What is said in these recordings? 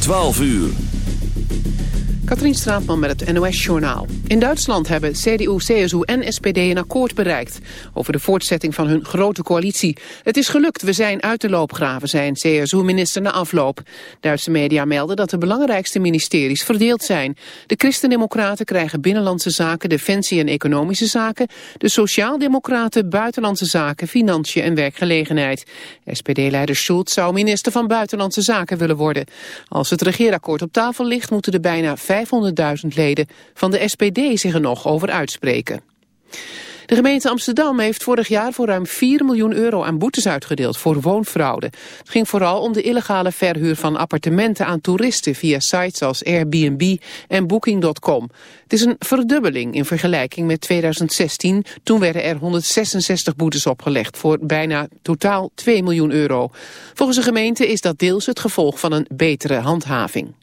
12 uur. Katrien Straatman met het NOS-journaal. In Duitsland hebben CDU, CSU en SPD een akkoord bereikt... over de voortzetting van hun grote coalitie. Het is gelukt, we zijn uit de loopgraven, zei een CSU-minister na afloop. Duitse media melden dat de belangrijkste ministeries verdeeld zijn. De Christendemocraten krijgen binnenlandse zaken, defensie en economische zaken... de Sociaaldemocraten buitenlandse zaken, financiën en werkgelegenheid. SPD-leider Schulz zou minister van Buitenlandse Zaken willen worden. Als het regeerakkoord op tafel ligt, moeten de bijna 500.000 leden van de SPD zich er nog over uitspreken. De gemeente Amsterdam heeft vorig jaar voor ruim 4 miljoen euro aan boetes uitgedeeld voor woonfraude. Het ging vooral om de illegale verhuur van appartementen aan toeristen via sites als Airbnb en Booking.com. Het is een verdubbeling in vergelijking met 2016. Toen werden er 166 boetes opgelegd voor bijna totaal 2 miljoen euro. Volgens de gemeente is dat deels het gevolg van een betere handhaving.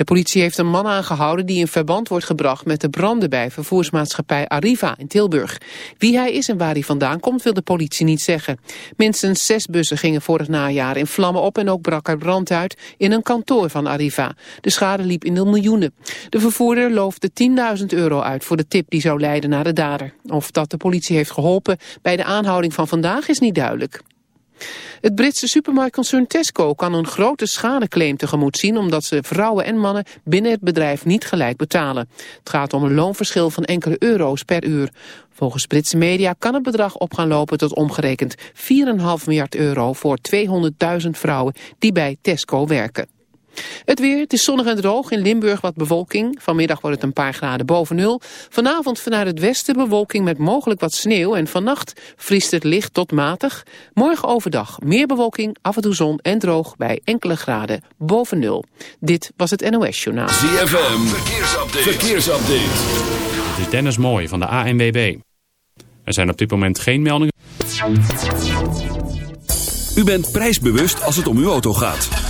De politie heeft een man aangehouden die in verband wordt gebracht met de branden bij vervoersmaatschappij Arriva in Tilburg. Wie hij is en waar hij vandaan komt wil de politie niet zeggen. Minstens zes bussen gingen vorig najaar in vlammen op en ook brak er brand uit in een kantoor van Arriva. De schade liep in de miljoenen. De vervoerder loofde 10.000 euro uit voor de tip die zou leiden naar de dader. Of dat de politie heeft geholpen bij de aanhouding van vandaag is niet duidelijk. Het Britse supermarktconcern Tesco kan een grote schadeclaim tegemoet zien... omdat ze vrouwen en mannen binnen het bedrijf niet gelijk betalen. Het gaat om een loonverschil van enkele euro's per uur. Volgens Britse media kan het bedrag op gaan lopen tot omgerekend 4,5 miljard euro... voor 200.000 vrouwen die bij Tesco werken. Het weer, het is zonnig en droog. In Limburg wat bewolking. Vanmiddag wordt het een paar graden boven nul. Vanavond vanuit het westen bewolking met mogelijk wat sneeuw. En vannacht vriest het licht tot matig. Morgen overdag meer bewolking, af en toe zon en droog bij enkele graden boven nul. Dit was het NOS Journaal. ZFM, verkeersupdate. verkeersupdate. Dit is Dennis Mooi van de ANWB. Er zijn op dit moment geen meldingen. U bent prijsbewust als het om uw auto gaat.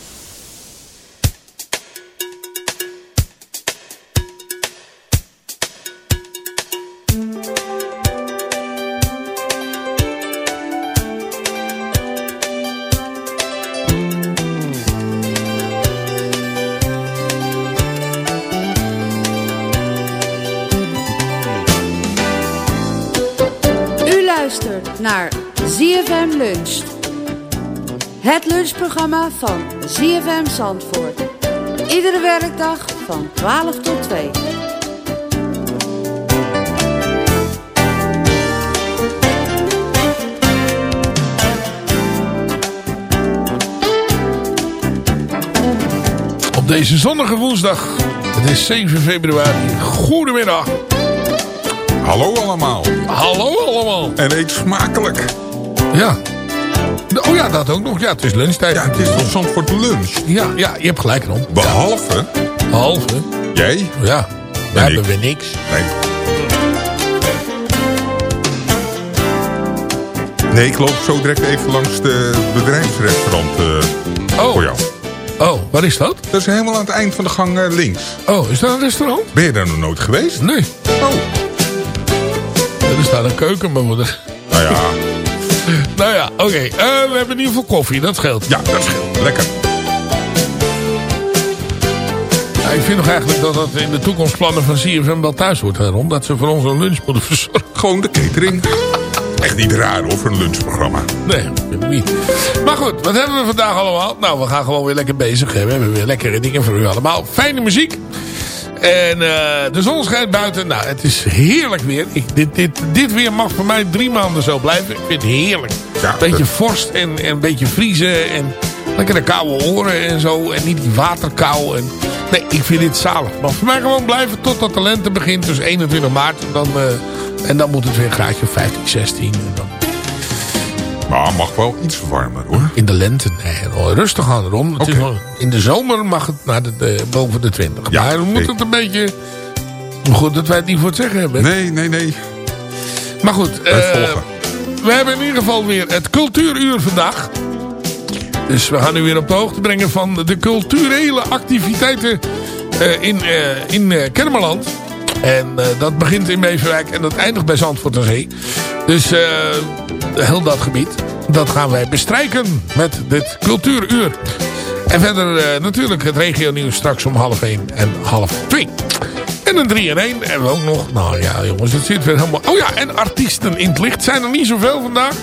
Het lunchprogramma van ZFM Zandvoort. Iedere werkdag van 12 tot 2. Op deze zonnige woensdag. Het is 7 februari. Goedemiddag. Hallo allemaal. Hallo allemaal. En eet smakelijk. Ja. Oh ja, dat ook nog. Ja, het is lunchtijd. Ja, het is toch Zandvoort lunch. Ja, ja je hebt gelijk erom. Behalve Halve. jij. Ja. We En hebben weer niks. Nee. Nee, ik loop zo direct even langs de bedrijfsrestaurant eh, Oh. voor jou. Oh, waar is dat? Dat is helemaal aan het eind van de gang eh, links. Oh, is dat een restaurant? Ben je daar nog nooit geweest? Nee. Oh. Er staat een keuken, mijn moeder. Nou ja, Nou ja, oké. Eh, we hebben in ieder geval koffie, dat scheelt. ja, dat scheelt. Lekker. Ik vind nog eigenlijk dat dat in de toekomstplannen van CFM wel thuis hoort. Daarom dat ze voor ons een lunch moeten verzorgen. Gewoon de catering. Echt niet raar hoor, voor een lunchprogramma. Nee, dat vind ik niet. Maar goed, wat hebben we vandaag allemaal? Nou, we gaan gewoon weer lekker bezig. hè. We hebben weer lekkere dingen voor u allemaal. Fijne muziek. En eh, de zon schijnt buiten. Nou, het is heerlijk weer. Ik, dit, dit, dit weer mag voor mij drie maanden zo blijven. Ik vind het heerlijk. Ja, beetje vorst en, en een beetje vriezen. En lekkere koude oren en zo. En niet die waterkou. En, nee, ik vind dit zalig. Maar voor mij gewoon blijven totdat de lente begint. Dus 21 maart. En dan, eh, en dan moet het weer een graadje 15, 16. En dan Maar mag wel iets warmer hoor. in de lente, nee, rustig aan erom. Het is Oké. wel- in de zomer mag het naar de, de- boven de 20. Ja, maar dan moet het een beetje... Goed dat wij het niet voor het zeggen hebben. Nee, nee, nee. Maar goed, Wij eh, we hebben in ieder geval weer het cultuuruur vandaag. Dus we gaan u weer op de hoogte brengen van de culturele activiteiten eh, in, eh, in eh, Kennemerland. En dat begint in Beverwijk en dat eindigt bij Zandvoort aan Zee. Dus heel dat gebied, dat gaan wij bestrijken met dit cultuuruur. En verder natuurlijk het regio nieuws straks om half 1 en half 2. En een 3 in 1 hebben we ook nog. Nou ja jongens, het zit weer helemaal... Oh ja, en artiesten in het licht zijn er niet zoveel vandaag.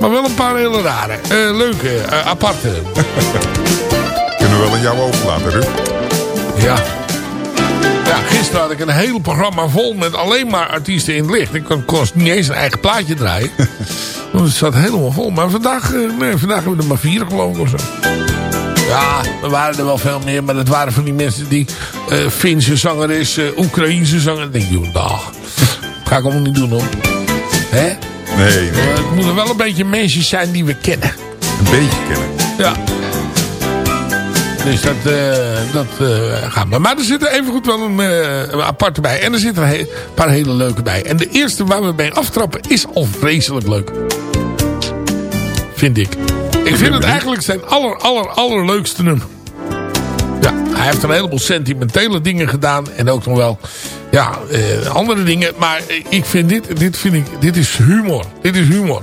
Maar wel een paar hele rare, eh, leuke, eh, aparte. Kunnen we wel aan jou overlaten, Ruud. Ja. Ja, gisteren had ik een heel programma vol met alleen maar artiesten in het licht. Ik kon, kon niet eens een eigen plaatje draaien. Want het zat helemaal vol. Maar vandaag, eh, nee, vandaag hebben we er maar vier geloof ik of zo. Ja, er waren er wel veel meer. Maar dat waren van die mensen die eh Finse zanger is, eh Oekraïense zanger. Ik denk, joh, dag. Ga ik allemaal niet doen hoor. Hè? Nee, nee. Maar het moeten wel een beetje mensen zijn die we kennen. Een beetje kennen. Ja. Dus dat, eh, dat eh, gaat maar. Maar er zit er evengoed wel een, eh, een aparte bij. En er zitten een paar hele leuke bij. En de eerste waar we mee aftrappen is al vreselijk leuk. Vind ik. Ik vind het eigenlijk zijn aller, aller, allerleukste nummer. Ja, hij heeft een heleboel sentimentele dingen gedaan. En ook nog wel ja, eh, andere dingen. Maar ik vind dit, dit, vind ik, dit is humor. Dit is humor.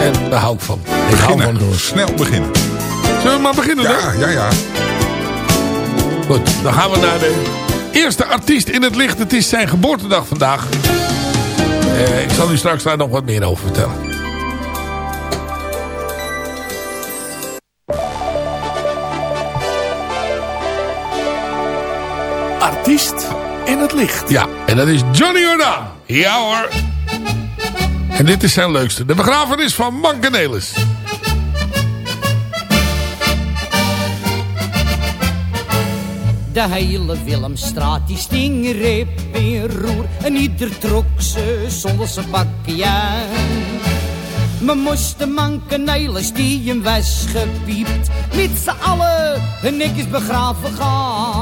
En daar hou ik van. Ik hou van humor. Snel beginnen. Zullen we maar beginnen? Ja, dan? ja, ja. Goed, dan gaan we naar de eerste artiest in het licht. Het is zijn geboortedag vandaag. Eh, ik zal u straks daar nog wat meer over vertellen. Artiest in het licht. Ja, en dat is Johnny Jordaan. Ja hoor. En dit is zijn leukste. De begrafenis van Mankenelis. De hele Willemstraat die sting reep in roer En ieder trok ze zonder zijn bakje We moesten mankenelis die hem was gepiept Met z'n allen hun netjes begraven gaan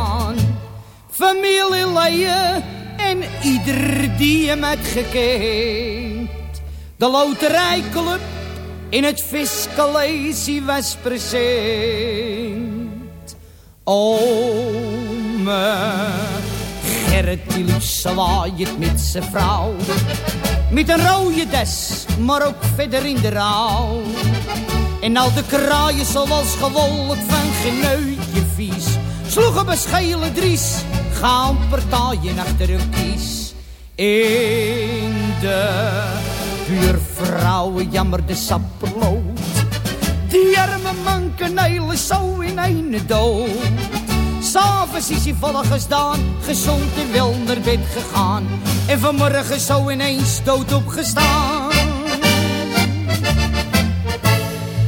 Familieleden en ieder die hem had gekend De loterijclub in het fiscalesie was present Ome Gerrit die met zijn vrouw. Met een rode des, maar ook verder in de rouw. En al de kraaien zoals gewoonlijk van geen neutje vies. Sloegen beschelen dries, gaan partijen achter hun kies. In de buurvrouwen jammerde sapperlood. Die arme mankenelen zo in een dood. S'avonds is hij volle gestaan, gezond en wel naar bed gegaan. En vanmorgen zo ineens dood opgestaan.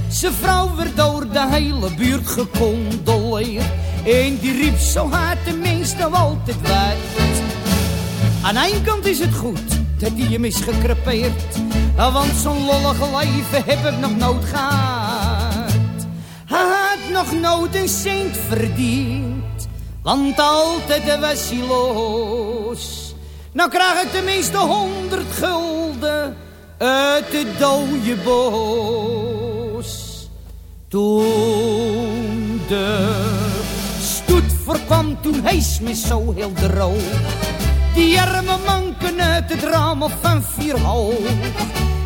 Zijn vrouw werd door de hele buurt gecondoleerd. En die riep zo hard de meeste altijd wijd. Aan één kant is het goed dat hij hem is gekrepeerd. Want zo'n lollige leven heb ik nog nooit gehad. Hij had nog nooit een cent verdiend. Want altijd was hij los. Nou krijg ik tenminste honderd gulden uit het dode bos. Toen de voorkwam, toen hees me zo heel droog. Die arme manken uit het raam van vier hoog.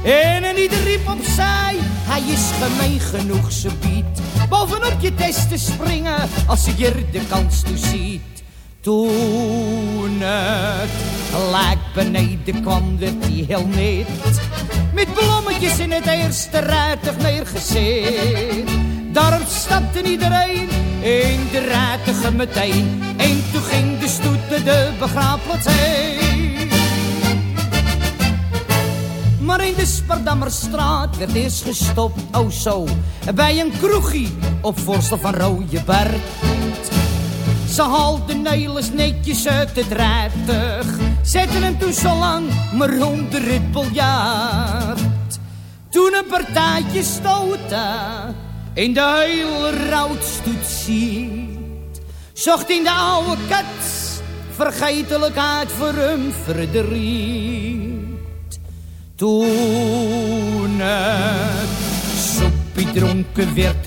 En een ieder riep opzij, hij is gemeen genoeg, ze biedt. Bovenop je test te springen, als ik er de kans toe ziet. Toen het lijk beneden kwam, werd hij heel net. Met blommetjes in het eerste rijtuig neergezet. Daarop stapte iedereen in de rijtuigen meteen. En toen ging de stoet de begraafplaats heen. Maar in de Spardammerstraat werd eerst gestopt, oh zo, bij een kroegie op voorstel van Rooieberg. Ze haalden Nelis netjes uit het rijtuig, zetten hem toen zo lang maar onder het biljart. Toen een partijtje stoten, in de hele routstoet ziet, zocht in de oude kat vergetelijkheid voor hem verdriet. Toen het soepie dronken werd,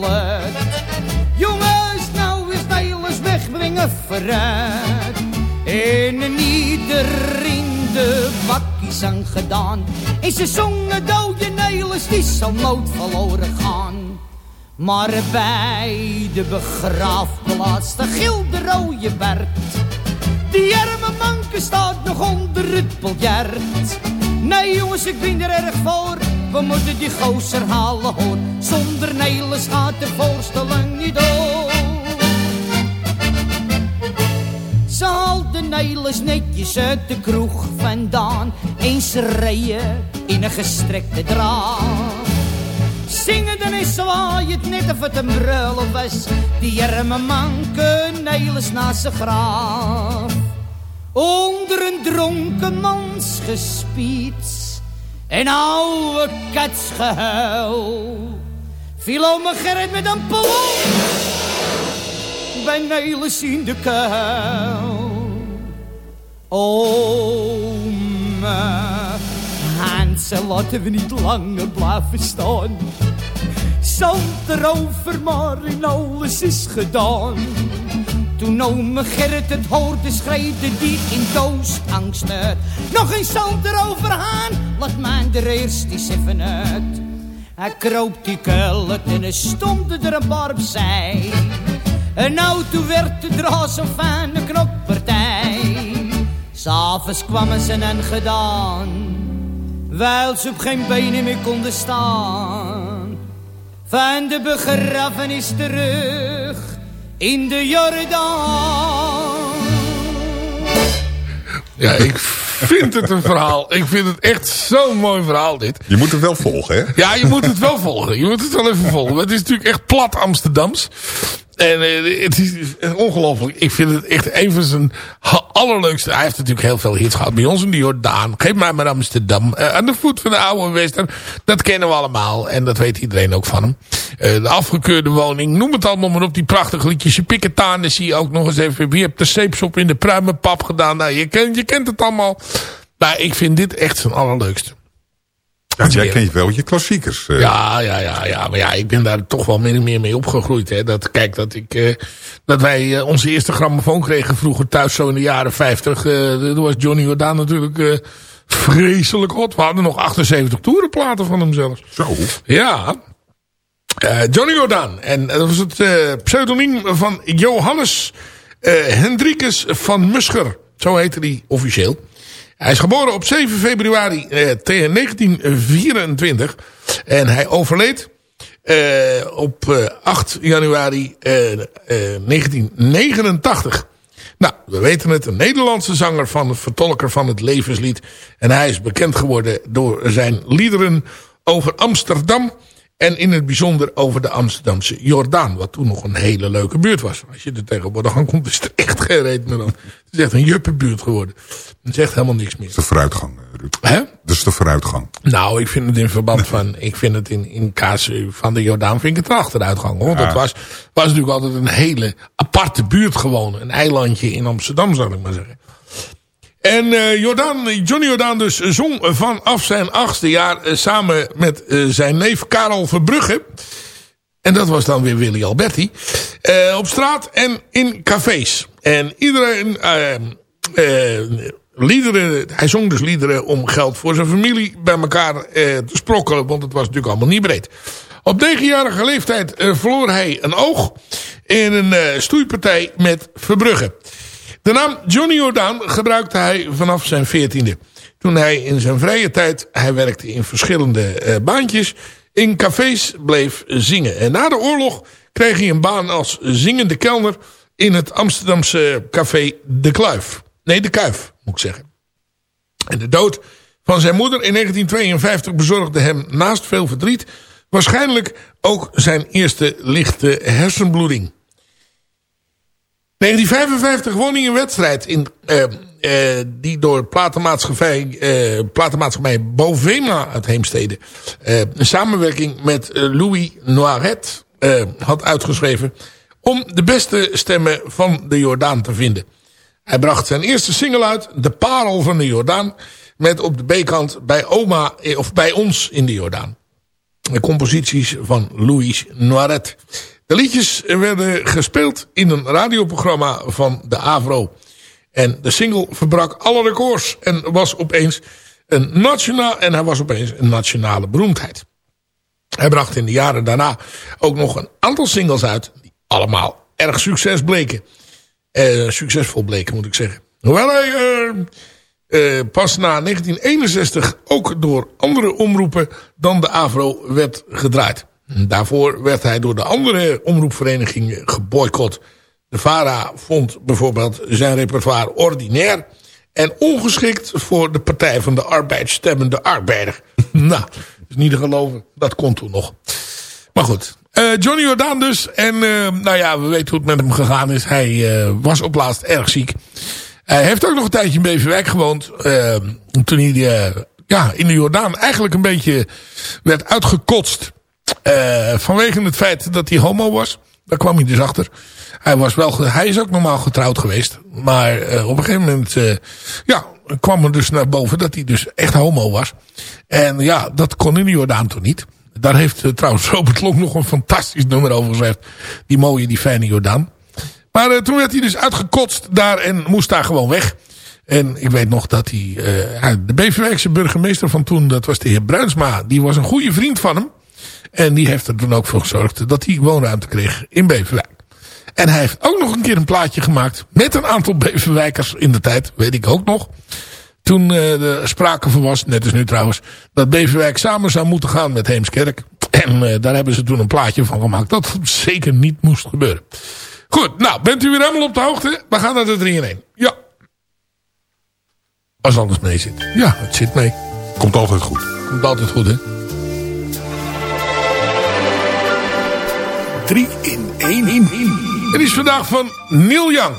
luid. Jongens, nou is Nederlands wegbrengen vooruit. En een ieder in de bakkies aan gedaan. En ze zongen dode Nederlands, die zal nooit verloren gaan. Maar bij de begraafplaats, de gilde rode Bert. Die arme manke staat nog onder het biljart. Nee jongens, ik ben er erg voor. We moeten die gozer halen hoor. Zonder Nelis gaat de voorstelling niet door. Haalden Nelis netjes uit de kroeg vandaan. Eens rijden in een gestrekte draad. Zingen dan is zwaai het net of het een brullen was. Die arme manke Nelis naast zijn graaf. Onder een dronken mans gespiets en oude katsgehuil. Viel ome Gerrit met een pelon bij Nelis in de kuil. Ome Hansel, laten we niet langer blijven staan. Zand erover, maar in alles is gedaan. Toen ome Gerrit het hoorde, schreeuwde die in doosangst uit. Nog een zand erover aan, laat mij er eerst eens even uit. Hij kroop die kuil uit en er stond er een bar opzij. En auto werd de draas een fijne knoppartij. S'avonds kwamen ze en gedaan, wijl ze op geen benen meer konden staan. Van de begrafenis terug in de Jordaan. Ja, ik vind het een verhaal. Ik vind het echt zo'n mooi verhaal dit. Je moet het wel volgen, hè? Ja, je moet het wel volgen. Je moet het wel even volgen. Het is natuurlijk echt plat Amsterdams. En uh, het is ongelooflijk. Ik vind het echt een van zijn allerleukste. Hij heeft natuurlijk heel veel hits gehad bij ons in de Jordaan. Geef mij maar Amsterdam. Uh, aan de voet van de oude Wester. Dat kennen we allemaal. En dat weet iedereen ook van hem. Uh, de afgekeurde woning. Noem het allemaal maar op. Die prachtige liedjes. Je zie je ook nog eens even. Wie hebt de zeepsop in de pruimenpap gedaan? Nou, je kent, je kent het allemaal. Maar ik vind dit echt zijn allerleukste. Ja, jij kent wel je klassiekers. Uh. Ja, ja, ja, ja. Maar ja, ik ben daar toch wel meer en meer mee opgegroeid. Hè. Dat, kijk, dat, ik, uh, dat wij uh, onze eerste grammofoon kregen vroeger thuis zo in de jaren 50. Uh, was Johnny Jordaan natuurlijk vreselijk hot. We hadden nog 78 toerenplaten van hem zelfs. Zo? Ja. Johnny Jordaan. En dat was het pseudoniem van Johannes Hendrikus van Muscher. Zo heette hij officieel. Hij is geboren op 7 februari eh, 1924. En hij overleed eh, op eh, 8 januari 1989. Nou, we weten het. Een Nederlandse zanger van vertolker van het levenslied. En hij is bekend geworden door zijn liederen over Amsterdam. En in het bijzonder over de Amsterdamse Jordaan. Wat toen nog een hele leuke buurt was. Als je er tegenwoordig aan komt is er echt geen reden meer aan. Het is echt een juppenbuurt geworden. Het is echt helemaal niks meer. Dat is de vooruitgang, Ruud. Hè? Dat is de vooruitgang. Nou, ik vind het in verband van... ik vind het in, in kaas van de Jordaan vind ik het een achteruitgang. Hoor. Ja. Dat was, was natuurlijk altijd een hele aparte buurt gewoon. Een eilandje in Amsterdam, zou ik maar zeggen. En eh, Jordaan, Johnny Jordaan dus zong vanaf zijn achtste jaar eh, samen met eh, zijn neef Karel Verbrugge. En dat was dan weer Willy Alberti. op straat en in cafés. En iedereen... liederen, hij zong dus liederen om geld voor zijn familie bij elkaar te sprokkelen. Want het was natuurlijk allemaal niet breed. Op negenjarige leeftijd verloor hij een oog in een stoeipartij met Verbrugge. De naam Johnny Jordaan gebruikte hij vanaf zijn veertiende. Toen hij in zijn vrije tijd, hij werkte in verschillende eh, baantjes, in cafés bleef zingen. En na de oorlog kreeg hij een baan als zingende kelner in het Amsterdamse café De Kluif. Nee, De Kuif, moet ik zeggen. En de dood van zijn moeder in 1952 bezorgde hem naast veel verdriet... waarschijnlijk ook zijn eerste lichte hersenbloeding. 1955 won hij een wedstrijd in, eh, eh, die door platenmaatschappij, eh, platenmaatschappij Bovema uit Heemstede... een samenwerking met Louis Noiret had uitgeschreven... om de beste stemmen van de Jordaan te vinden. Hij bracht zijn eerste single uit, De Parel van de Jordaan... met op de B-kant bij oma, of bij ons in de Jordaan. De composities van Louis Noiret. De liedjes werden gespeeld in een radioprogramma van de Avro. En de single verbrak alle records en was opeens een nationaal en hij was opeens een nationale beroemdheid. Hij bracht in de jaren daarna ook nog een aantal singles uit die allemaal erg succes bleken. Eh, succesvol bleken moet ik zeggen. Hoewel hij eh, eh, pas na 1961 ook door andere omroepen dan de Avro werd gedraaid. Daarvoor werd hij door de andere omroepverenigingen geboycott. De VARA vond bijvoorbeeld zijn repertoire ordinair... en ongeschikt voor de Partij van de Arbeid stemmende arbeider. nou, is niet te geloven. Dat kon toen nog. Maar goed. eh, Johnny Jordaan dus. En eh, nou ja, we weten hoe het met hem gegaan is. Hij eh, was op laatst erg ziek. Hij heeft ook nog een tijdje in Beverwijk gewoond. toen hij ja, in de Jordaan eigenlijk een beetje werd uitgekotst. Eh, vanwege het feit dat hij homo was. Daar kwam hij dus achter. Hij, was wel, hij is ook normaal getrouwd geweest. Maar eh, op een gegeven moment eh, ja, kwam er dus naar boven dat hij dus echt homo was. En ja, dat kon in de Jordaan toen niet. Daar heeft trouwens Robert Long nog een fantastisch nummer over gezegd. Die mooie, die fijne Jordaan. Maar toen werd hij dus uitgekotst daar en moest daar gewoon weg. En ik weet nog dat hij... de Beverwijkse burgemeester van toen, dat was de heer Bruinsma. Die was een goede vriend van hem. En die heeft er toen ook voor gezorgd dat hij woonruimte kreeg in Beverwijk. En hij heeft ook nog een keer een plaatje gemaakt met een aantal Beverwijkers in de tijd. Weet ik ook nog. Toen eh, er sprake van was, net als nu trouwens, dat Beverwijk samen zou moeten gaan met Heemskerk. En eh, daar hebben ze toen een plaatje van gemaakt. Dat zeker niet moest gebeuren. Goed, nou, bent u weer helemaal op de hoogte? We gaan naar de 3 in 1. Ja. Als alles mee zit. Ja, het zit mee. Komt altijd goed. Komt altijd goed, hè? 3 in 1 in 1. Het is vandaag van Neil Young.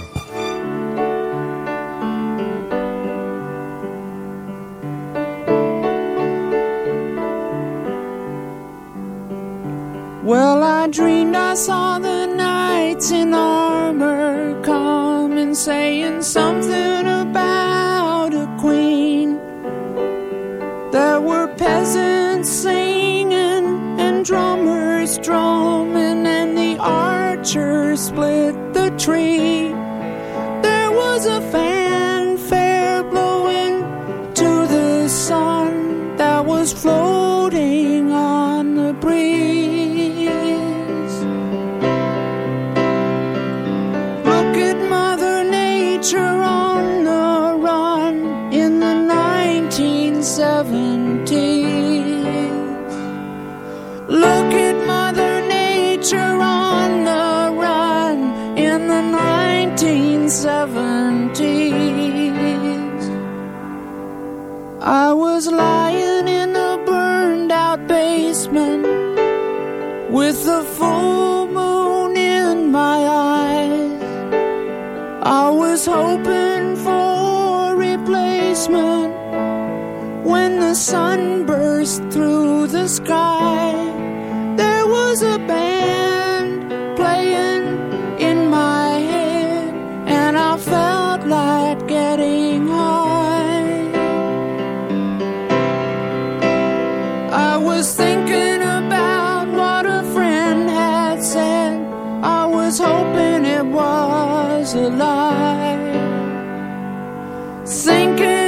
Well, I dreamed I saw the knights in armor coming, saying something about split the tree. There was a fanfare blowing to the sun that was floating with the full moon in my eyes. I was hoping for replacement when the sun burst through the sky. There was a band was a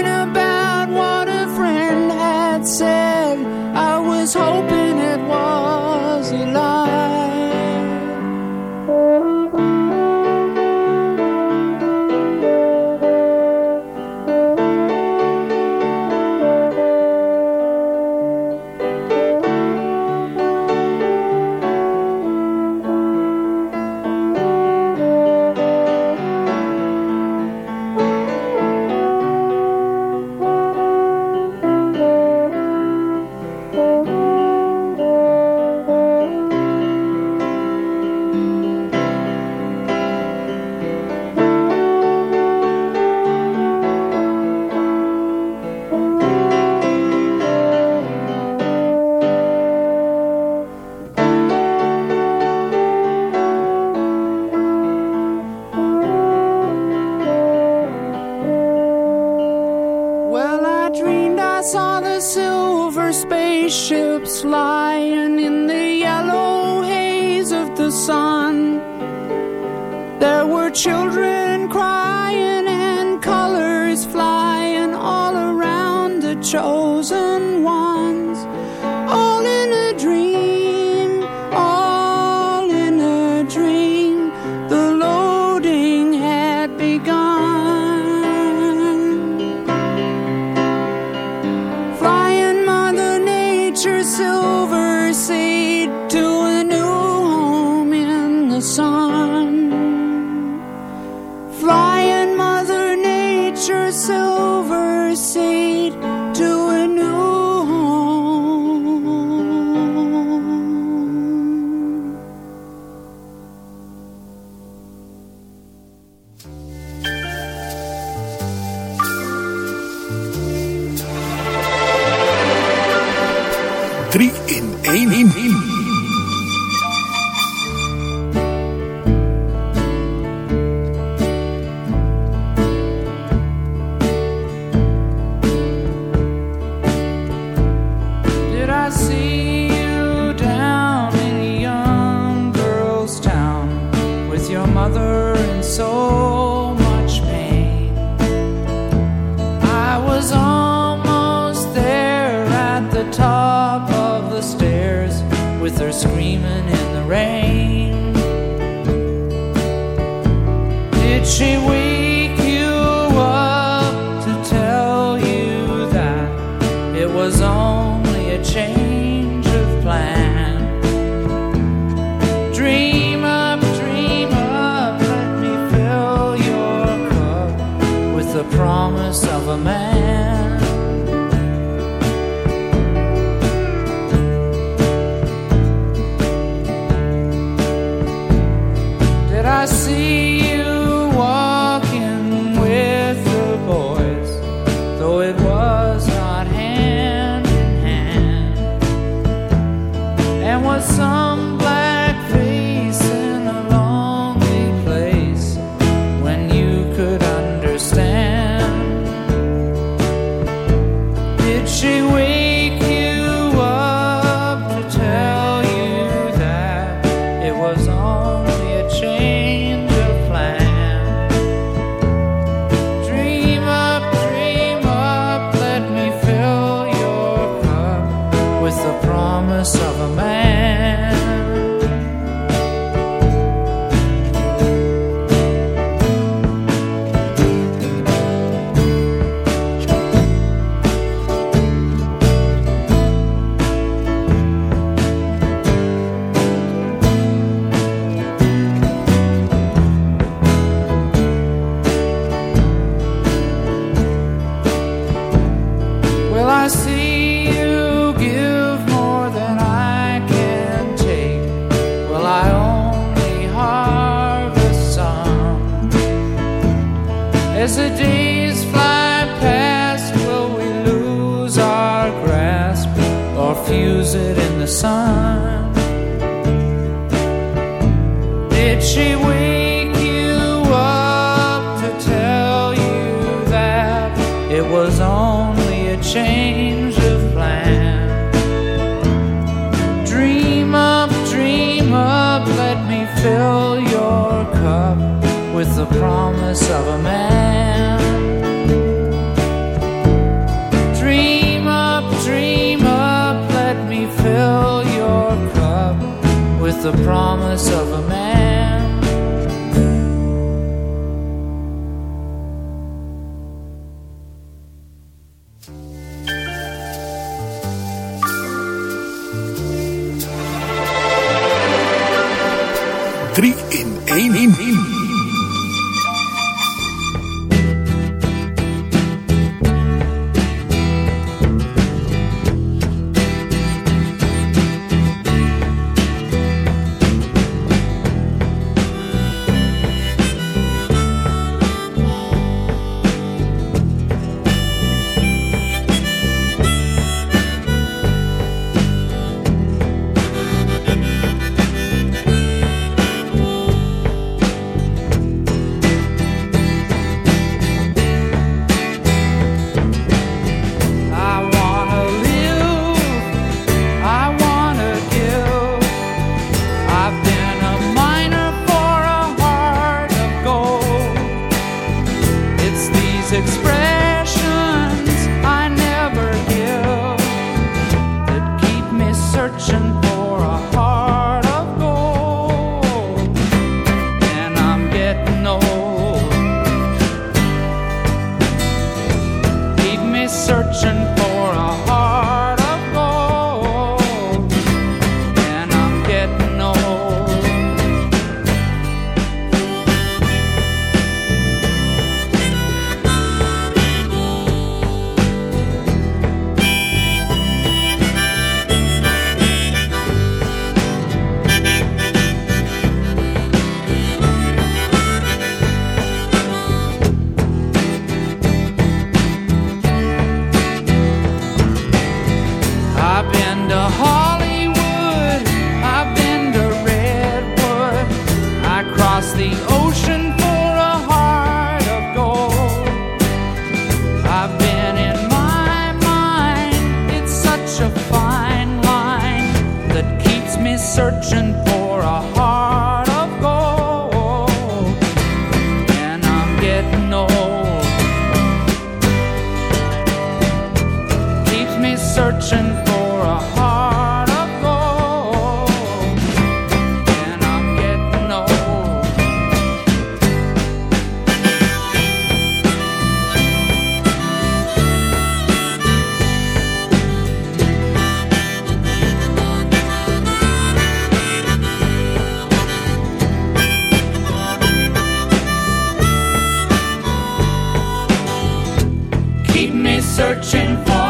searching for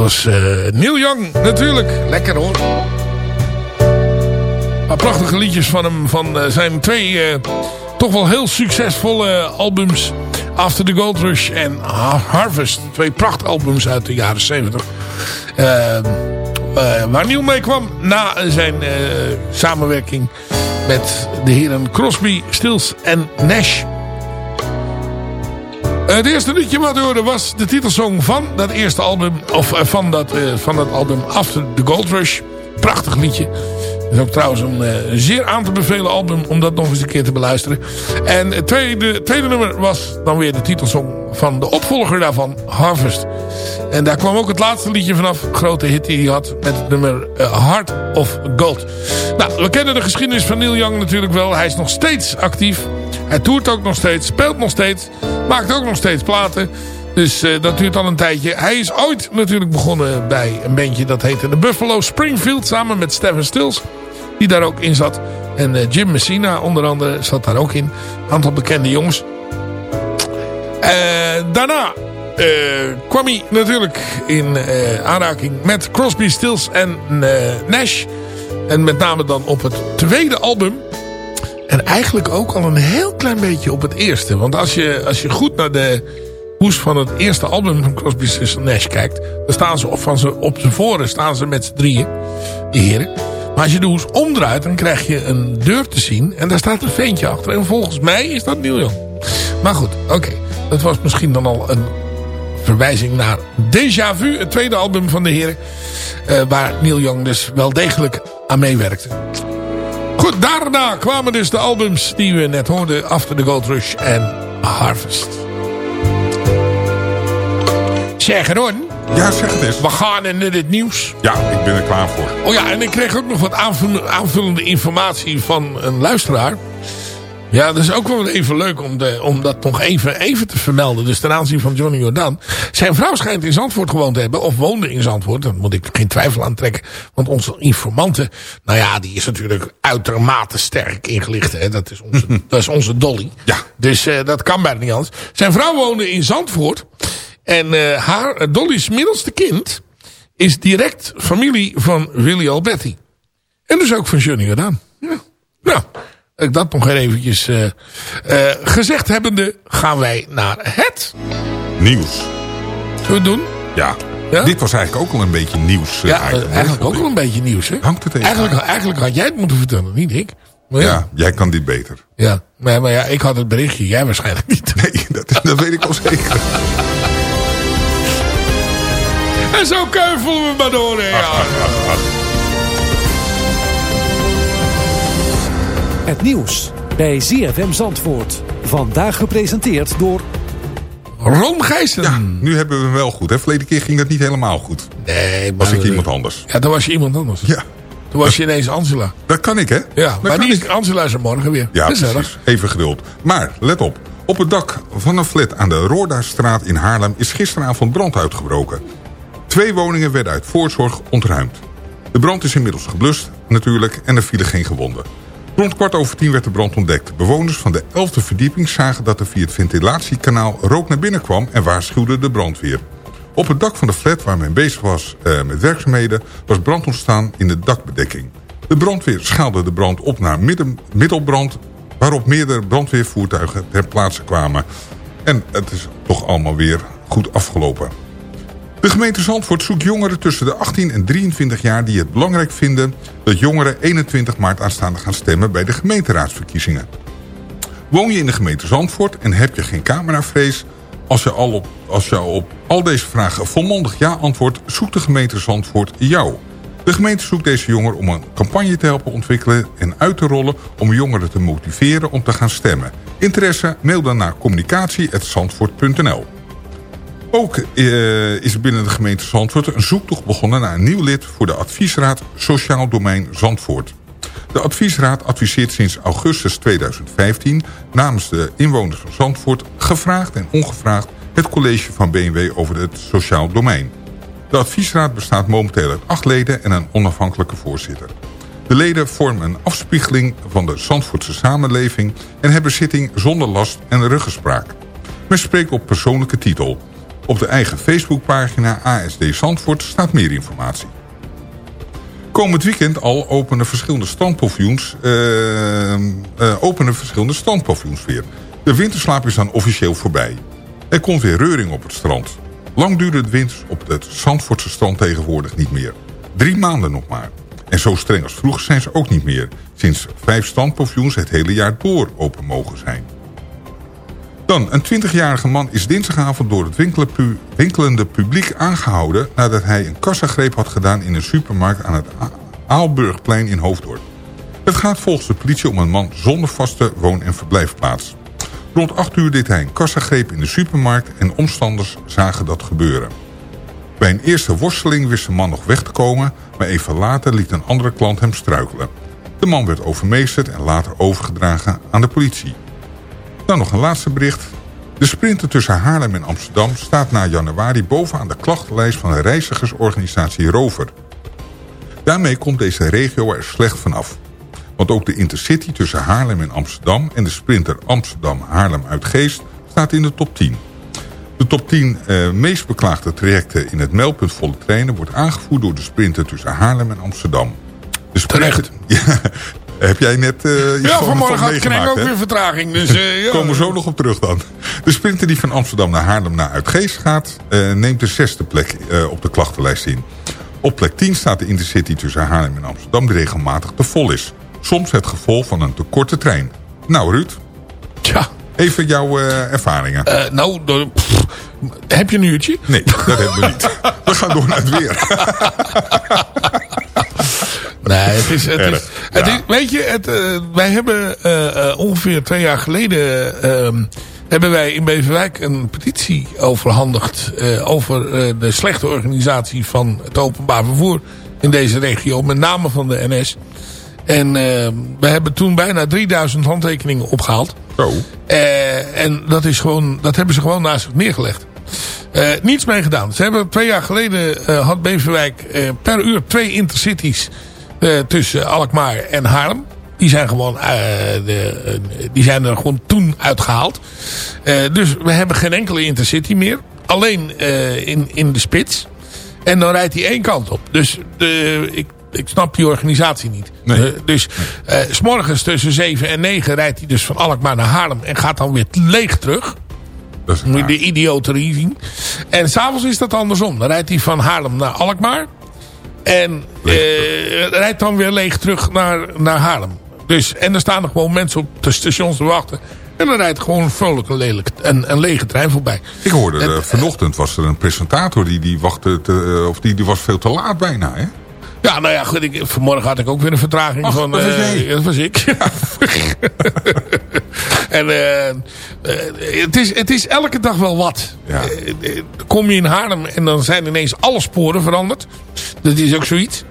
was eh, Neil Young natuurlijk. Lekker hoor. Maar prachtige liedjes van hem. Van eh, zijn twee eh, toch wel heel succesvolle albums. After the Gold Rush en Ha- Harvest. Twee prachtalbums uit de jaren 70. Eh, eh, waar Neil mee kwam na zijn samenwerking met de heren Crosby, Stills en Nash. Het eerste liedje wat we hoorden was de titelsong van dat eerste album. Of eh, van, dat, eh, van dat album After the Gold Rush. Prachtig liedje. Dat is ook trouwens een eh, zeer aan te bevelen album om dat nog eens een keer te beluisteren. En het tweede, tweede nummer was dan weer de titelsong van de opvolger daarvan, Harvest. En daar kwam ook het laatste liedje vanaf. Grote hit die hij had met het nummer Heart of Gold. Nou, we kennen de geschiedenis van Neil Young natuurlijk wel. Hij is nog steeds actief. Hij toert ook nog steeds, speelt nog steeds, maakt ook nog steeds platen. Dus eh, dat duurt al een tijdje. Hij is ooit natuurlijk begonnen bij een bandje dat heette de Buffalo Springfield. Samen met Stephen Stills, die daar ook in zat. En eh, Jim Messina onder andere zat daar ook in. Een aantal bekende jongens. Eh, daarna kwam hij natuurlijk in aanraking met Crosby, Stills en Nash. En met name dan op het tweede album. En eigenlijk ook al een heel klein beetje op het eerste. Want als je, als je goed naar de hoes van het eerste album van Crosby, Stills Nash kijkt... dan staan ze op, van ze, op voren staan ze met z'n drieën, die heren. Maar als je de hoes omdraait, dan krijg je een deur te zien... en daar staat een veentje achter. En volgens mij is dat Neil Young. Maar goed, oké. Dat was misschien dan al een verwijzing naar Déjà Vu, het tweede album van de heren. eh, waar Neil Young dus wel degelijk aan meewerkte. Goed, daarna kwamen dus de albums die we net hoorden. After the Gold Rush en Harvest. Zeg Ron, Ja, zeg het eens. we gaan in het nieuws. Ja, ik ben er klaar voor. Oh ja, en ik kreeg ook nog wat aanvul- aanvullende informatie van een luisteraar. Ja, dat is ook wel even leuk om, de, om dat nog even, even te vermelden. Dus ten aanzien van Johnny Jordaan. Zijn vrouw schijnt in Zandvoort gewoond te hebben. Of woonde in Zandvoort. Daar moet ik geen twijfel aan trekken. Want onze informante, nou ja, die is natuurlijk uitermate sterk ingelicht. Hè. Dat, is onze, dat is onze Dolly. Ja. Dus eh, dat kan bijna niet anders. Zijn vrouw woonde in Zandvoort. En eh, haar, Dolly's middelste kind is direct familie van Willy Alberti. En dus ook van Johnny Jordaan. Ja. Nou, ik dat nog eventjes eh, eh, gezegd hebbende, gaan wij naar het. Nieuws. Zullen we het doen? Ja. Ja? Dit was eigenlijk ook al een beetje nieuws. eh, Ja, eh, eigenlijk ook ik. een beetje nieuws, hè? Hangt het even Eigenlijk, aan. eigenlijk had jij het moeten vertellen, niet ik. Maar ja, Ja, ja. jij kan dit beter. Maar, maar ja, ik had het berichtje, jij waarschijnlijk niet. Nee, dat, dat weet ik wel zeker. En zo keuvelen we maar door, hè, ja. Het nieuws bij ZFM Zandvoort. Vandaag gepresenteerd door... Ron Gijssen. Ja, nu hebben we hem wel goed. Hè? Verleden keer ging dat niet helemaal goed. Nee, Was maar... ik iemand anders. Ja, dan was je iemand anders. Ja, Toen was je ineens Angela. dat kan ik hè? Ja, Dat maar die ik. is, Angela is er morgen weer. Ja, Gezellig. precies. Even geduld. Maar, let op. Op het dak van een flat aan de Roordastraat in Haarlem... is gisteravond brand uitgebroken. Twee woningen werden uit voorzorg ontruimd. De brand is inmiddels geblust, natuurlijk, en er vielen geen gewonden. Rond kwart over tien werd de brand ontdekt. Bewoners van de 11e verdieping zagen dat er via het ventilatiekanaal rook naar binnen kwam... en waarschuwden de brandweer. Op het dak van de flat waar men bezig was eh, met werkzaamheden... was brand ontstaan in de dakbedekking. De brandweer schaalde de brand op naar middelbrand... waarop meerdere brandweervoertuigen ter plaatse kwamen. En het is toch allemaal weer goed afgelopen. De gemeente Zandvoort zoekt jongeren tussen de 18 en 23 jaar... die het belangrijk vinden dat jongeren 21 maart aanstaande gaan stemmen... bij de gemeenteraadsverkiezingen. Woon je in de gemeente Zandvoort en heb je geen cameravrees... Als je, al op, als je op al deze vragen volmondig ja antwoordt... zoekt de gemeente Zandvoort jou. De gemeente zoekt deze jongeren om een campagne te helpen ontwikkelen... en uit te rollen om jongeren te motiveren om te gaan stemmen. Interesse? Mail dan naar communicatie.zandvoort.nl ook eh, is er binnen de gemeente Zandvoort een zoektocht begonnen naar een nieuw lid voor de adviesraad Sociaal Domein Zandvoort. De adviesraad adviseert sinds augustus 2015 namens de inwoners van Zandvoort gevraagd en ongevraagd het college van BMW over het sociaal domein. De adviesraad bestaat momenteel uit acht leden en een onafhankelijke voorzitter. De leden vormen een afspiegeling van de Zandvoortse samenleving en hebben zitting zonder last en ruggespraak. Men spreekt op persoonlijke titel. Op de eigen Facebookpagina ASD Zandvoort staat meer informatie. Komend weekend al openen verschillende strandpaviljoens, eh, eh, openen verschillende weer. De winterslaap is dan officieel voorbij. Er komt weer reuring op het strand. Lang duren de winters op het Zandvoortse strand tegenwoordig niet meer. Drie maanden nog maar. En zo streng als vroeger zijn ze ook niet meer. Sinds vijf strandpaviljoens het hele jaar door open mogen zijn. Dan, een 20-jarige man is dinsdagavond door het winkelende publiek aangehouden... nadat hij een kassagreep had gedaan in een supermarkt aan het Aalburgplein in Hoofddorp. Het gaat volgens de politie om een man zonder vaste woon- en verblijfplaats. Rond 8 uur deed hij een kassagreep in de supermarkt en omstanders zagen dat gebeuren. Bij een eerste worsteling wist de man nog weg te komen... maar even later liet een andere klant hem struikelen. De man werd overmeesterd en later overgedragen aan de politie. Dan nog een laatste bericht. De sprinter tussen Haarlem en Amsterdam staat na januari bovenaan de klachtenlijst van de reizigersorganisatie Rover. Daarmee komt deze regio er slecht vanaf. Want ook de intercity tussen Haarlem en Amsterdam en de sprinter Amsterdam-Haarlem uit Geest staat in de top 10. De top 10 eh, meest beklaagde trajecten in het meldpunt volle treinen wordt aangevoerd door de sprinter tussen Haarlem en Amsterdam. De sprinter, ja, Heb jij net iets Ja, van, vanmorgen van had Krenk meegemaakt, ook weer vertraging. Dus, eh, ja. Komen we zo nog op terug dan. De sprinter die van Amsterdam naar Haarlem naar Uitgeest gaat... eh, neemt de zesde plek op de klachtenlijst in. Op plek 10 staat de Intercity tussen Haarlem en Amsterdam... die regelmatig te vol is. Soms het gevolg van een te korte trein. Nou, Ruud, Tja, even jouw ervaringen. nou, pff, heb je een uurtje? Nee, dat hebben we niet. We gaan door naar het weer. Nee, het is... Het is, het is weet je, het, eh, wij hebben eh, eh, ongeveer twee jaar geleden... ehm, hebben wij in Beverwijk een petitie overhandigd... over de slechte organisatie van het openbaar vervoer in deze regio. Met name van de NS. En eh, we hebben toen bijna 3000 handtekeningen opgehaald. Zo. Eh, en dat, is gewoon, dat hebben ze gewoon naast zich neergelegd. Niets mee gedaan. Ze hebben twee jaar geleden had Beverwijk per uur twee intercities eh, tussen Alkmaar en Haarlem. Die zijn, gewoon, eh, de, eh, die zijn er gewoon toen uitgehaald. Eh, dus we hebben geen enkele intercity meer. Alleen in, in de spits. En dan rijdt hij één kant op. Dus de, ik, ik snap die organisatie niet. Nee. Dus s morgens tussen 7 en 9 rijdt hij dus van Alkmaar naar Haarlem. En gaat dan weer leeg terug. Moet je de idioterie zien. En s'avonds is dat andersom. Dan rijdt hij van Haarlem naar Alkmaar. En eh, rijdt dan weer leeg terug naar, naar Haarlem. Dus, en er staan er gewoon mensen op de stations te wachten. En dan rijdt gewoon een vrolijke lelijk, een, een lege trein voorbij. Ik hoorde En- eh, vanochtend was er een presentator die, die wachtte, te, eh, of die, die was veel te laat bijna, hè? Ja, nou ja, goed, ik, vanmorgen had ik ook weer een vertraging Ach, van... dat was eh, jij. dat was ik. en eh, eh, het, is, het is elke dag wel wat. Ja. Kom je in Haarlem en dan zijn ineens alle sporen veranderd. Dat is ook zoiets.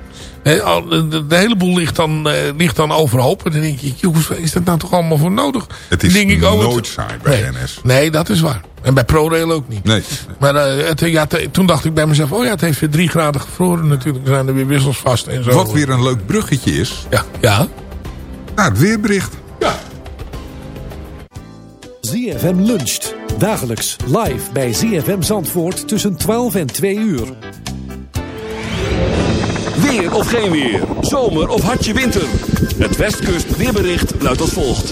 De, hele boel ligt dan, eh, ligt dan overhoop. En dan denk je, jongens, is dat nou toch allemaal voor nodig? Het is denk ik, oh, nooit saai bij nee, NS. Nee, dat is waar. En bij ProRail ook niet. Nee. Maar eh, het, ja, te- toen dacht ik bij mezelf, oh ja, het heeft weer drie graden gevroren natuurlijk. Er zijn er weer wissels vast en zo. Wat weer een leuk bruggetje is, Ja, ja. naar het weerbericht. ZFM luncht. Dagelijks live bij ZFM Zandvoort tussen 12 en 2 uur. Weer of geen weer. Zomer of hartje winter. Het Westkust weerbericht luidt als volgt.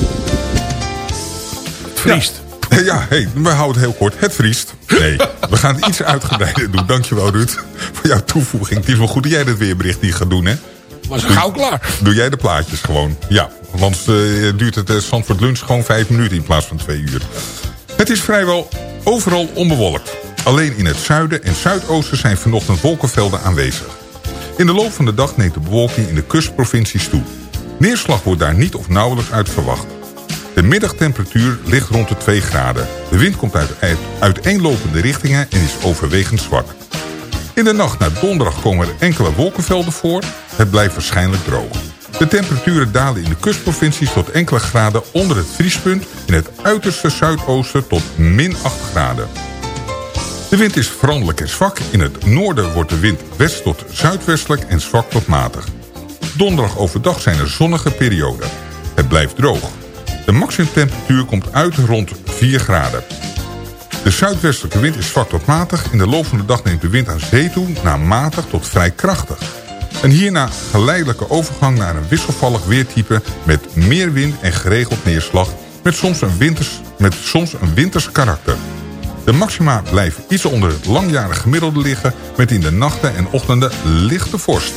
Het vriest. Ja, hey, we houden het heel kort. Het vriest. Nee, we gaan het iets uitgebreider doen. Dankjewel Ruud voor jouw toevoeging. Het is wel goed dat jij dit weerbericht niet gaat doen, hè? Was gauw klaar. Doe jij de plaatjes gewoon. Ja, want eh, duurt het uh, Zandvoort Lunch gewoon vijf minuten in plaats van twee uur. Het is vrijwel overal onbewolkt. Alleen in het zuiden en zuidoosten zijn vanochtend wolkenvelden aanwezig. In de loop van de dag neemt de bewolking in de kustprovincies toe. Neerslag wordt daar niet of nauwelijks uit verwacht. De middagtemperatuur ligt rond de 2 graden. De wind komt uit, uit uiteenlopende richtingen en is overwegend zwak. In de nacht naar donderdag komen er enkele wolkenvelden voor. Het blijft waarschijnlijk droog. De temperaturen dalen in de kustprovincies tot enkele graden onder het vriespunt... in het uiterste zuidoosten tot min 8 graden. De wind is veranderlijk en zwak. In het noorden wordt de wind west tot zuidwestelijk en zwak tot matig. Donderdag overdag zijn er zonnige perioden. Het blijft droog. De maximumtemperatuur komt uit rond 4 graden. De zuidwestelijke wind is zwak tot matig. In de loop van de dag neemt de wind aan zee toe naar matig tot vrij krachtig. En hierna geleidelijke overgang naar een wisselvallig weertype... met meer wind en geregeld neerslag... met soms een winters, met soms een winters karakter. De maxima blijven iets onder het langjarige gemiddelde liggen... met in de nachten en ochtenden lichte vorst.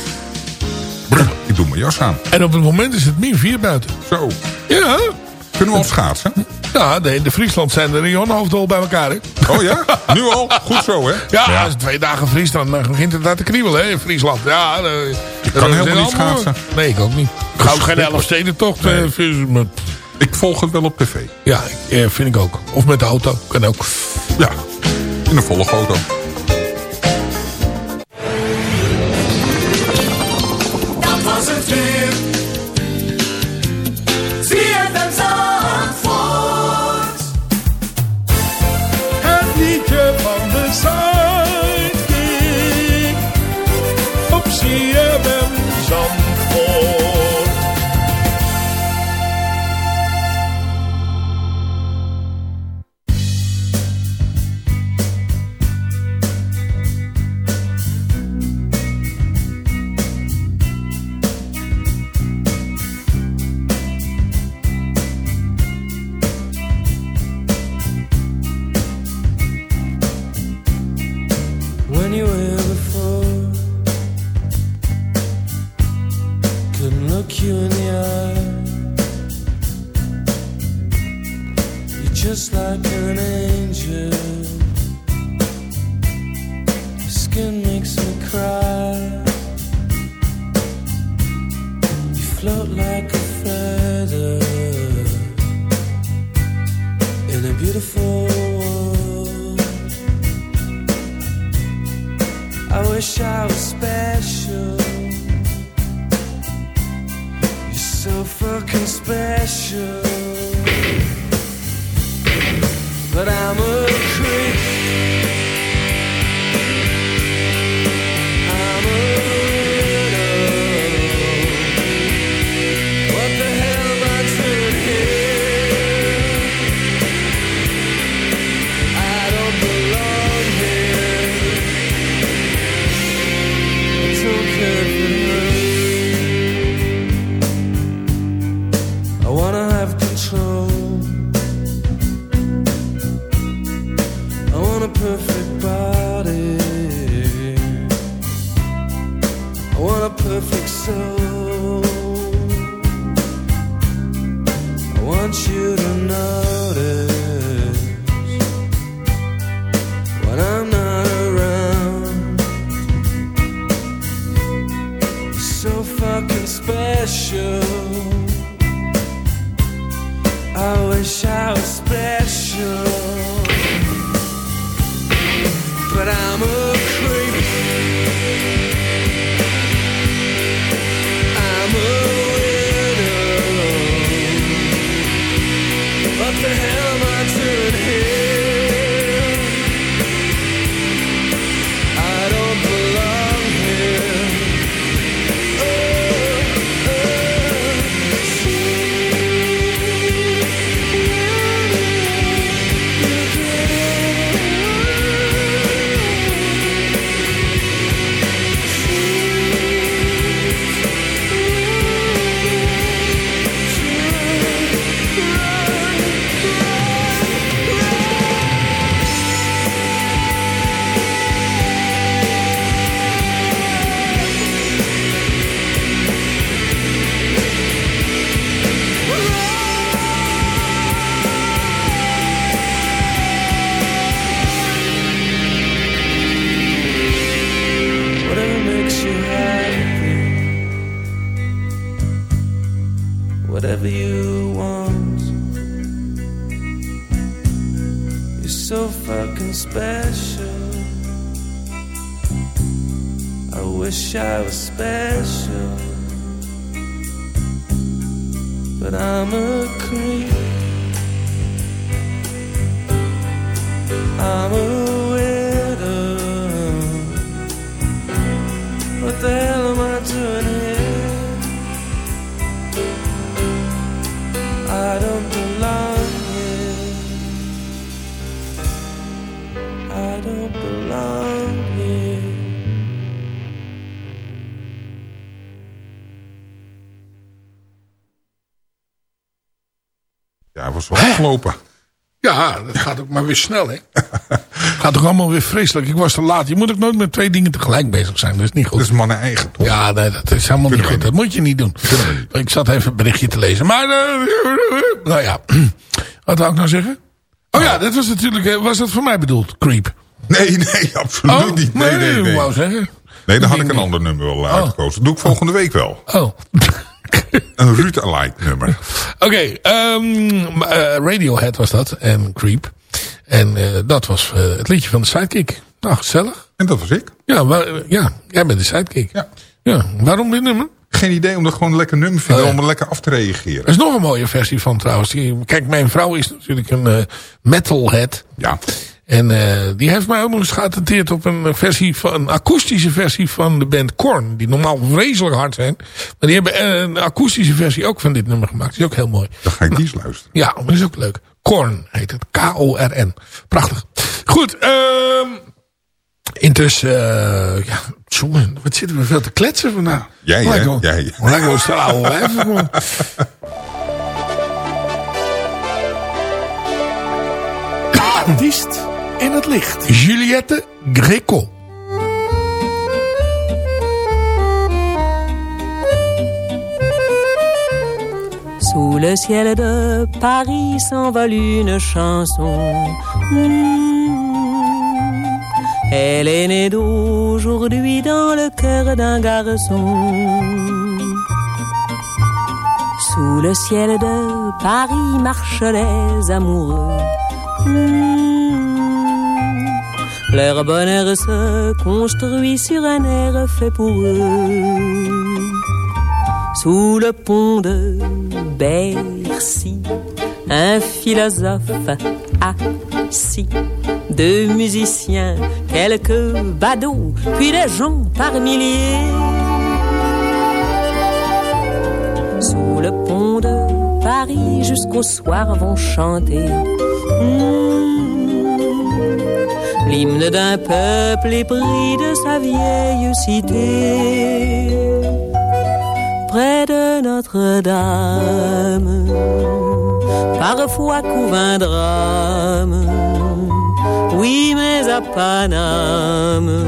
Brr, ik doe mijn jas aan. En op het moment is het min 4 buiten. Zo, Ja. kunnen we al schaatsen? Ja, de, in de Friesland zijn de rionhoofdol bij elkaar, hè? Oh ja? Nu al? Goed zo, hè? Ja, als het twee dagen vriest, dan eh, begint het daar te kriebelen, hè, in Friesland. Ja, eh, Ik kan is helemaal niet schaatsen. Nee, ik ook niet. Ik ga ook geen Elfstedentocht. Nee. eh, met- Ik volg het wel op tv. Ja, eh, vind ik ook. Of met de auto, kan ook. Ja, in een volle foto. Special. I wish I was special, but I'm a creep. I'm a widow. What the wel afgelopen. Ja, dat gaat ook maar weer snel, hè. gaat ook allemaal weer vreselijk. Ik was te laat. Je moet ook nooit met twee dingen tegelijk bezig zijn. Dat is niet goed. Dat is mannen eigen, toch? Ja, nee, dat is helemaal niet goed. Dat moet je niet doen. Ik zat even een berichtje te lezen. Maar, eh, nou ja. Wat wou ik nou zeggen? Oh ja, dat was natuurlijk, eh, was dat voor mij bedoeld? Creep. Nee, nee, absoluut Oh, niet. Nee, nee, ik nee. wou zeggen. Nee, dan had Ik een ander nummer wel uitgekozen. Dat doe ik volgende week wel. Oh. Een Ruud Alike nummer. Oké, ehm, eh, Radiohead was dat. En Creep. En eh, dat was eh, het liedje van de Sidekick. Nou, gezellig. En dat was ik. Ja, waar, ja jij bent de Sidekick. Ja. ja. Waarom dit nummer? Geen idee, omdat ik gewoon een lekker nummer vind Oh, om er lekker af te reageren. Er is nog een mooie versie van trouwens. Kijk, mijn vrouw is natuurlijk een metalhead. Ja. En eh, die heeft mij ook nog eens geattenteerd op een versie van een akoestische versie van de band Korn. Die normaal vreselijk hard zijn. Maar die hebben eh, een akoestische versie ook van dit nummer gemaakt. Die is ook heel mooi. Dan ga ik die eens luisteren. Ja, maar dat is ook leuk. Korn heet het. K-O-R-N. Prachtig. Goed, ehm intussen, eh ja, jongen, wat zitten we veel te kletsen vandaag. Jij, hè? Jij. Lekker stel oude wijven gewoon. Artiest in het licht. Juliette Greco. le ciel de Paris s'envole une chanson. Hmm. Elle est née d'aujourd'hui dans le cœur d'un garçon. Sous le ciel de Paris marchent les amoureux. Hmm. Leur bonheur se construit sur un air fait pour eux. Sous le pont de Bercy, un philosophe assis, deux musiciens, quelques badauds, puis des gens par milliers. Sous le pont de Paris, jusqu'au soir vont chanter. L'hymne d'un peuple épris de sa vieille cité près de Notre-Dame. Parfois couvre un drame, oui, mais à Paname,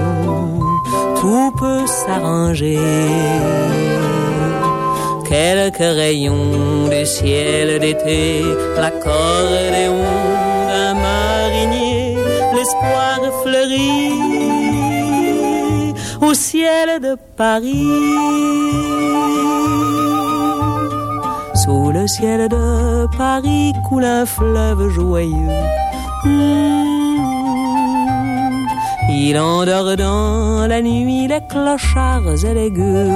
tout peut s'arranger. Quelques rayons du ciel d'été, l'accordéon fleurit au ciel de Paris. Sous le ciel de Paris coule un fleuve joyeux. Hmm. Il endort dans la nuit les clochards et les gueux.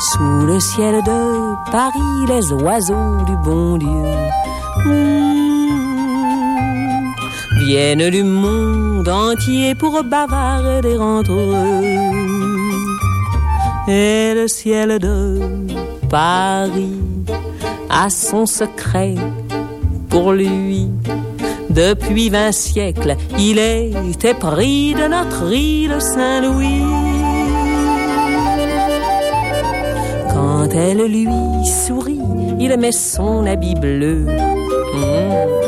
Sous le ciel de Paris, les oiseaux du bon Dieu hmm, viennent du monde entier pour bavarder entre eux. Et le ciel de Paris a son secret pour lui. Depuis vingt siècles, il est épris de notre île Saint-Louis. Quand elle lui sourit, il met son habit bleu. Mmh.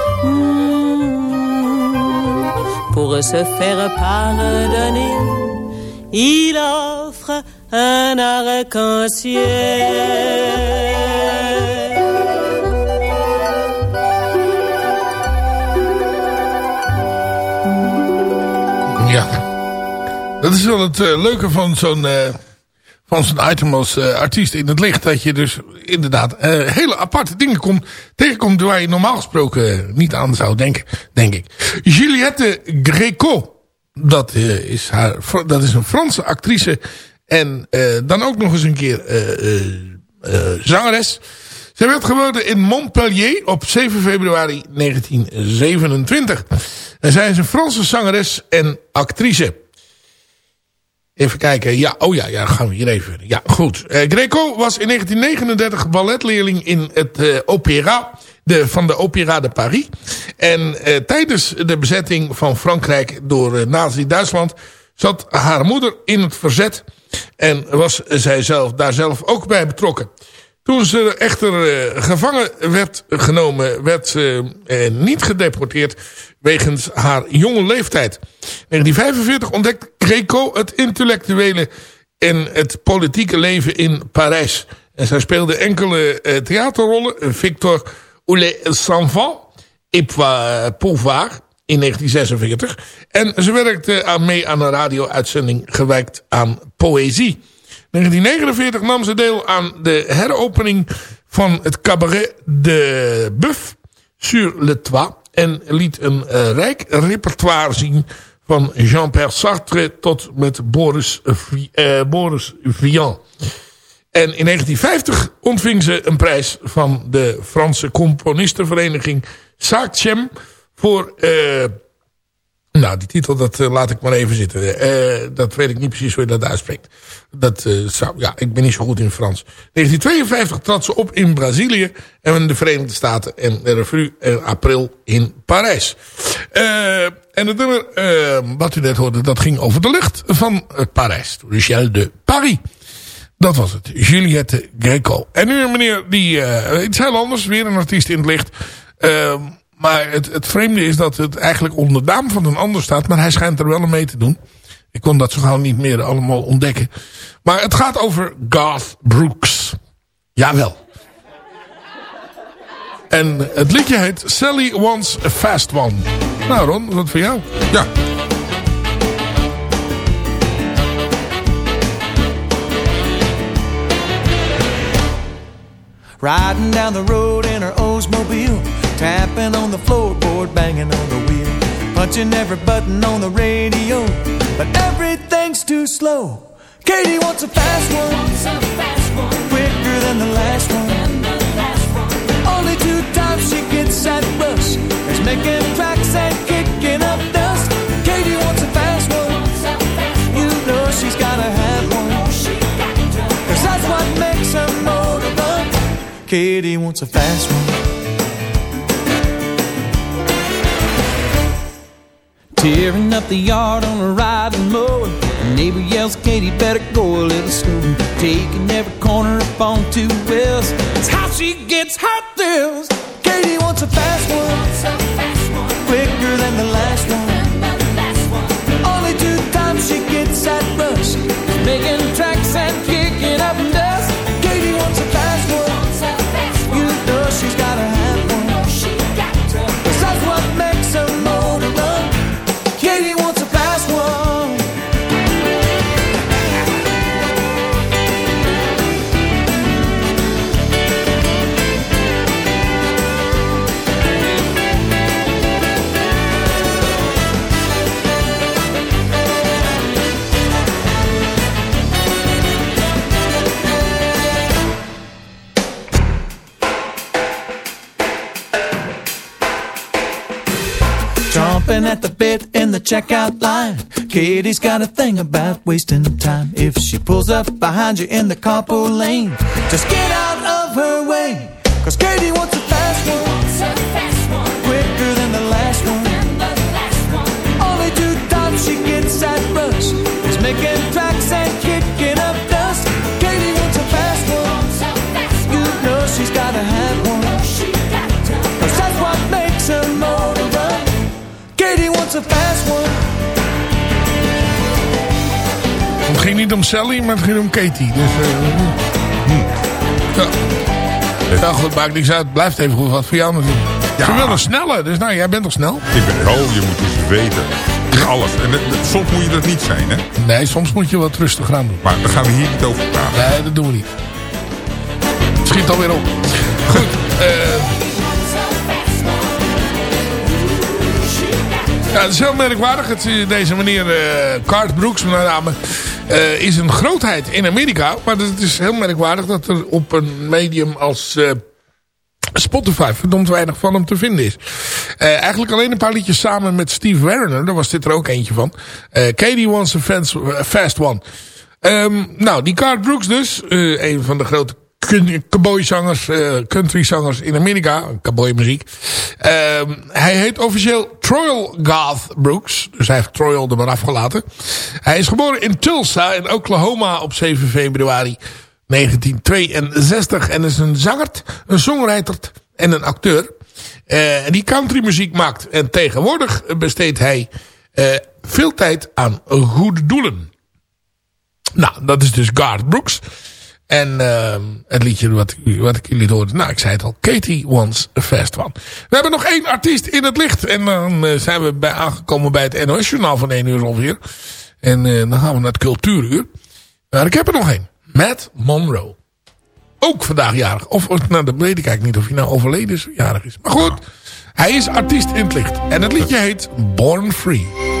Pour se faire pardonner, il offre un arc-en-ciel. Ja. Dat is wel het uh, leuke van zo'n uh, van zo'n item als uh, artiest in het licht. Dat je dus inderdaad hele aparte dingen komt, tegenkomt waar je normaal gesproken niet aan zou denken, denk ik. Juliette Greco. Dat, is, haar, dat is een Franse actrice. En dan ook nog eens een keer zangeres. Zij werd geboren in Montpellier op 7 februari 1927. En zij is een Franse zangeres en actrice. Even kijken. Ja, oh ja, ja, gaan we hier even. Ja, goed. Uh, Greco was in 1939 balletleerling in het uh, opera de, van de Opera de Paris. En uh, tijdens de bezetting van Frankrijk door Nazi-Duitsland zat haar moeder in het verzet. En was zij zelf, daar zelf ook bij betrokken. Toen ze echter gevangen werd genomen, werd ze niet gedeporteerd wegens haar jonge leeftijd. In 1945 ontdekte Greco het intellectuele en het politieke leven in Parijs. En zij speelde enkele uh, theaterrollen. Victor Oulet Sanvant, et Pauvard in 1946. En ze werkte mee aan een radio-uitzending gewijkt aan poëzie. 1949 nam ze deel aan de heropening van het cabaret De Buff sur le Toit. En liet een uh, rijk repertoire zien van Jean-Pierre Sartre tot met Boris, uh, Boris Vian. En in 1950 ontving ze een prijs van de Franse componistenvereniging Saachem voor uh, Nou, die titel, dat eh, laat ik maar even zitten. Eh, dat weet ik niet precies hoe je dat uitspreekt. Dat eh, zou, ja, ik ben niet zo goed in Frans. 1952 trad ze op in Brazilië en in de Verenigde Staten. En de revue in april in Parijs. En het nummer, eh, wat u net hoorde, dat ging over de lucht van eh, Parijs. De Ciel de Paris. Dat was het. Juliette Greco. En nu een meneer die, eh iets heel anders, weer een artiest in het licht. Ehm, maar het, het vreemde is dat het eigenlijk onder de naam van een ander staat. Maar hij schijnt er wel aan mee te doen. Ik kon dat zo gauw niet meer allemaal ontdekken. Maar het gaat over Garth Brooks. Jawel. En het liedje heet Sally Wants a Fast One. Nou Ron, wat voor jou? Ja. Riding down the road in her Oldsmobile, tapping on the floorboard, banging on the wheel, punching every button on the radio, but everything's too slow. Katie wants a fast one, quicker than the last one. That rush is making tracks and kicking up dust. Katie wants a fast one, you know she's gotta have one. Cause that's what makes her motor. Katie wants a fast one. Tearing up the yard on a riding mower. The neighbor yells, Katie, better go a little slower. Taking every corner up on two wheels. It's how she gets her thrills. Katie wants a fast one. At the bit in the checkout line. Katie's got a thing about wasting time. If she pulls up behind you in the carpool lane, just get out ging niet om Sally, maar het ging om Katie. Dus, hm. ja. Ja, goed, maakt niks uit. Blijft even goed wat voor jou natuurlijk. Ze willen sneller, dus nou, jij bent toch snel? Ik ben, oh, je moet dus weten. Alles. En het- het- soms moet je dat niet zijn, hè? Nee, soms moet je wat rustiger aan doen. Maar daar gaan we hier niet over praten. Nee, dat doen we niet. Het schiet alweer op. Goed. eh ja, het is heel merkwaardig. Het, deze meneer eh Cart Brooks, met name, eh, is een grootheid in Amerika. Maar het is heel merkwaardig dat er op een medium als eh, Spotify verdomd weinig van hem te vinden is. Eh, eigenlijk alleen een paar liedjes samen met Steve Werner. Daar was dit er ook eentje van. Katie Wants a Fast, One. Ehm, nou, die Cart Brooks dus. een van de grote cowboyzangers, eh countryzangers in Amerika. Cowboymuziek. Ehm hij heet officieel Troil Garth Brooks. Dus hij heeft Troil er maar afgelaten. Hij is geboren in Tulsa in Oklahoma op 7 februari 1962. En is een zanger, een songwriter en een acteur. eh, die countrymuziek maakt. En tegenwoordig besteedt hij eh, veel tijd aan goede doelen. Nou, dat is dus Garth Brooks. En uh, het liedje wat, wat ik jullie hoorde. Nou, ik zei het al. Katie Wants a Fast One. We hebben nog één artiest in het licht. En dan uh, zijn we bij, aangekomen bij het NOS-journaal van 1 uur ongeveer. En uh, dan gaan we naar het cultuuruur. Maar ik heb er nog één. Matt Monroe. Ook vandaag jarig. Of, nou, dat weet ik niet of hij nou overleden is of jarig is. Maar goed, hij is artiest in het licht. En het liedje heet Born Free.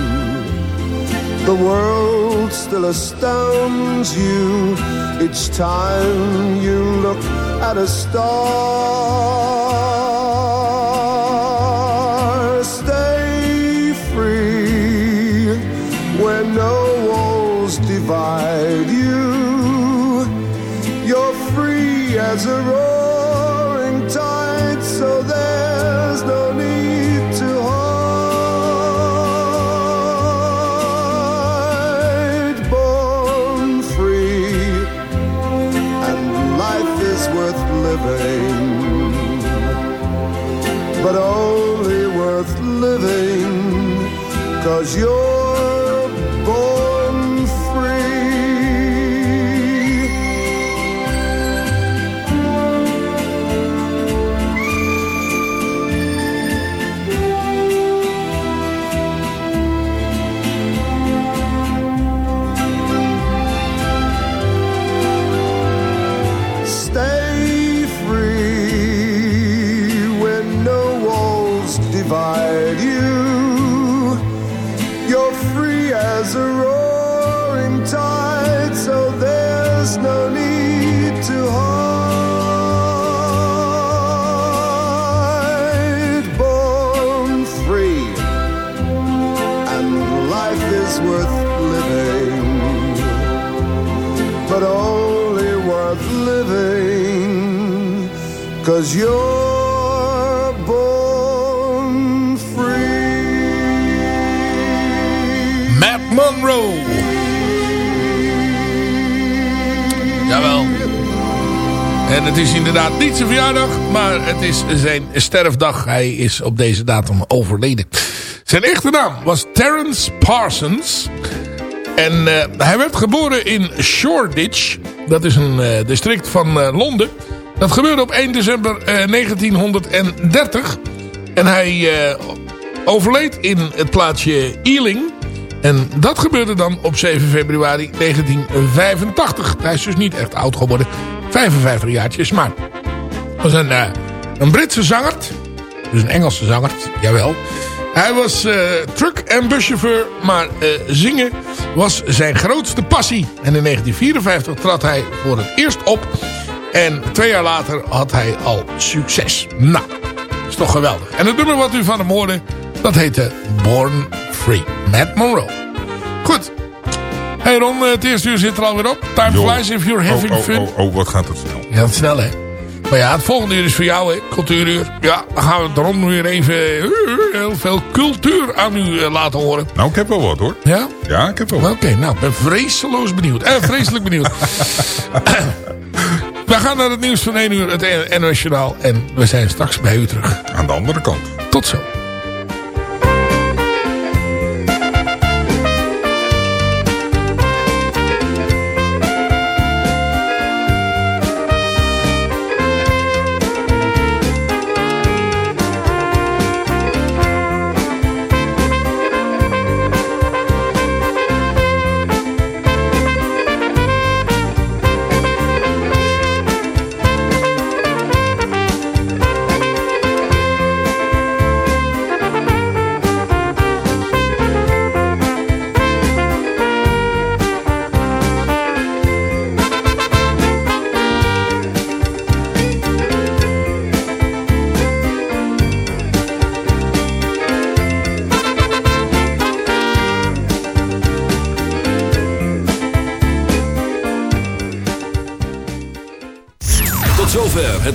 The world still astounds you each time you look at a star. Stay free where no walls divide you. You're free as a roaring but only worth living, cause you're cause you're born free. Matt Monroe. Jawel. En het is inderdaad niet zijn verjaardag, maar het is zijn sterfdag. Hij is op deze datum overleden. Zijn echte naam was Terence Parsons. En eh, hij werd geboren in Shoreditch. Dat is een eh, district van eh, Londen. Dat gebeurde op 1 december eh, 1930. En hij eh, overleed in het plaatsje Ealing. En dat gebeurde dan op 7 februari 1985. Hij is dus niet echt oud geworden. 55 jaartjes, maar... was een, eh, een Britse zanger. Dus een Engelse zanger, jawel. Hij was eh, truck- en buschauffeur, maar eh, zingen was zijn grootste passie. En in 1954 trad hij voor het eerst op. En twee jaar later had hij al succes. Nou, dat is toch geweldig. En het nummer wat u van hem hoorde, dat heette Born Free. Matt Monroe. Goed. Hey Ron, het eerste uur zit er alweer op. Time Joh. flies if you're having oh, oh, fun. Oh, oh, wat gaat het snel. Ja, dat snel hè. Maar ja, het volgende uur is voor jou hè. Cultuuruur. Ja, dan gaan we het Ron weer even eh, heel veel cultuur aan u eh, laten horen. Nou, ik heb wel wat hoor. Ja? Ja, ik heb wel wat. Oké, nou, ik ben vreseloos benieuwd. Eh, vreselijk benieuwd. gaan naar het nieuws van 1 uur, het NOS Journaal. En we zijn straks bij u terug. Aan de andere kant. Tot zo.